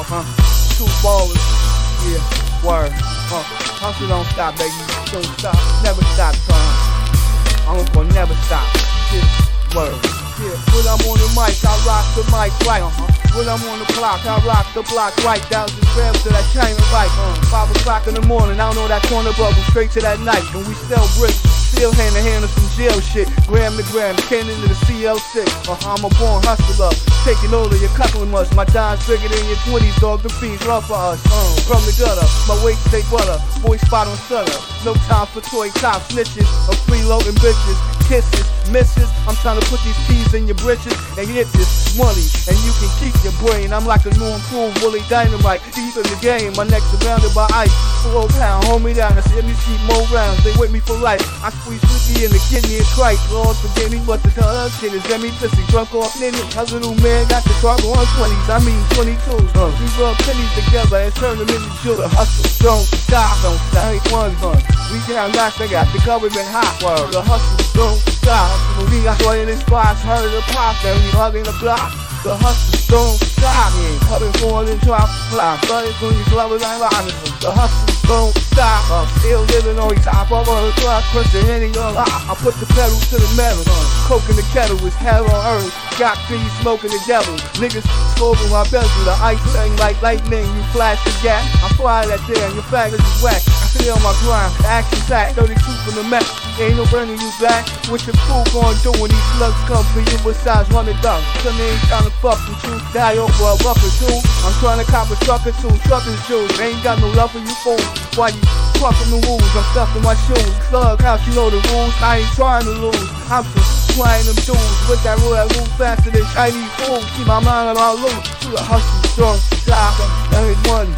Uh-huh. Two ballers. Yeah, word. Uh, hustle don't stop, baby. Don't stop. Never stop trying. I'm gonna never stop. Yeah, word. Yeah, when I'm on the mic, I rock the mic right. Uh-huh. When I'm on the clock, I rock the block right. down Thousand grams to that China right. Uh, five o'clock in the morning, I don't know that corner bubble straight to that night. And we sell bricks, still hand to hand of some jail shit. Gram to gram, can into the CL6. Uh, I'm a born hustler, taking over your coupling much. My dime's bigger than your 20s, dog. The fiends run for us. Uh, from the gutter, my weight stay butter. Boy spot on stutter. No time for toy top snitches or freeloading bitches. Kisses, misses. I'm trying to put these keys in your britches and get this money. And you can keep your brain. I'm like a new improved Willie Dynamite. Deep in the game, my neck surrounded by ice. Four pound, hold me down. I said, let me see more rounds. They with me for life. I squeeze 50 in the kidney of Christ. Lord forgive me, but the us kid is me pissy. Drunk off ninny. A little man got the car on 20s. I mean 22s. Uh, we rub pennies together and turn them into sugar. Hustle, don't stop, don't stop. I Ain't one fun. We down last, they got the government hot. Word. The hustle, don't stop. We got joy in the spots, heard the pop, and we hugging the block. The hustle don't stop. Ain't coming for the drop flop. But it's when you love it like honest. The hustle don't stop. I'm still living on top of the clock, crushing any on lock. I put the pedal to the metal. Coke in the kettle is hell on earth. Got bees smoking the devil. Niggas smoking my bezel. The ice thing like lightning. You flash the gap. I fly that there and your faggots is whack. I stay on my grind. Action sack. 32 from the Met. Ain't no burning you back. What your fool gon' do when these slugs come for you besides running down? Some ain't tryna fuck with you. Die over a buck two. I'm tryna cop a truck or two. Truckers shoes. Ain't got no love for you fools. Why you fucking the rules? I'm stuffing my shoes. Slug house, you know the rules. I ain't trying to lose. I'm just flying them dudes with that rule that move faster than Chinese fools. Keep my mind on all loose. To the hustle, strong, stop. Is money.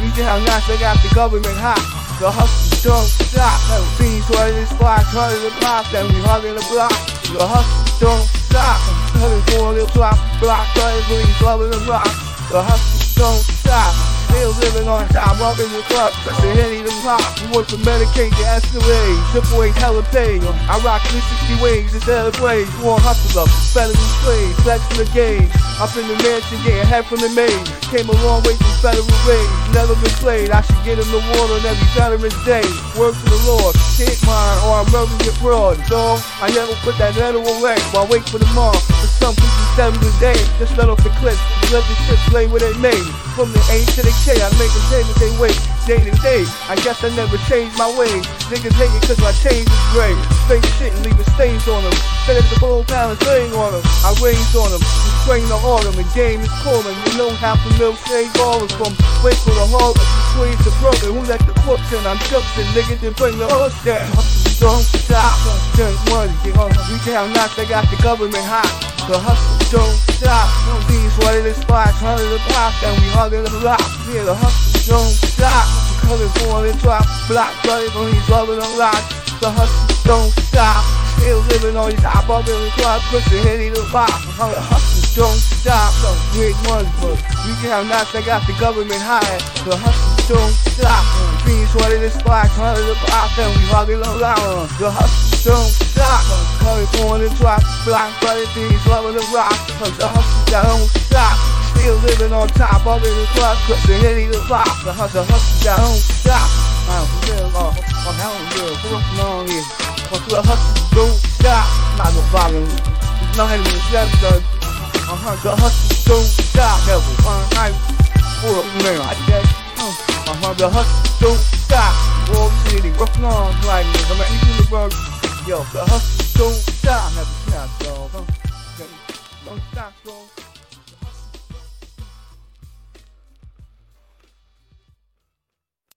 We just how nice they got the government hot. The hustle don't stop. Never fiends running the spots, running the block, then we hugging the block. The hustle don't stop. Heading for the block, block, running fiends, loving the rock. The hustle don't stop. Still living on top, walking the club, the hitting the pop. You want to medicate your escalade, triple H hella pay. I rock 360 waves instead of plays. You want hustle up, better than slaves, flexing the gauge. Up in the mansion, getting head from the maid. Came a long way from federal raids, never been played. I should get in the water on every Veterans Day. Work to the Lord, hit mine or I'm murdering your fraud. So I never put that letter away while wait for the mom. For some people, seven the day, just let off the cliff. Let the shit play what they made. From the A to the K, I make them say that they wait. Day to day, I guess I never changed my ways. Niggas hate it cause my change is gray. Straight shit and leaving stains on them. Set up the full pound slaying on them. I raised on them. You strain the autumn, the game is calling. You know half a mil shade ballers from wait for the hall. Swing the brother who let the corpse in. I'm jumping, nigga, then bring the horse down. Don't stop, just money. Get on we down knock, they got the government hot. The hustle don't stop. No these it is spots, hundred the block, and we hugging the block. Yeah, the hustle don't stop. Coming for the drop, block, bloody when he's loving the rock. The hustle don't stop. Still living on these top of the club, pushing hitting the rock. The hustle don't stop. Don't big money, but we can have knots that got the government high. The hustle don't stop. Beans it is spots, hundred the block, and we hugging the rock. The hustle don't stop. Coming for the drop, block, bloody things loving the rock. The hustle don't stop. Still living on top of the club, hitting the rock. The hustle, hustle don't stop. I'm real, uh, I'm hell real, what's on here? What's the hustle don't stop? Not no problem. It's not even step done. Uh-huh, the hustle don't stop. Never one night for a man like that. The hustle don't stop. Wall City, on like me. I'm at the world. Yo, the hustle don't stop. Never stop,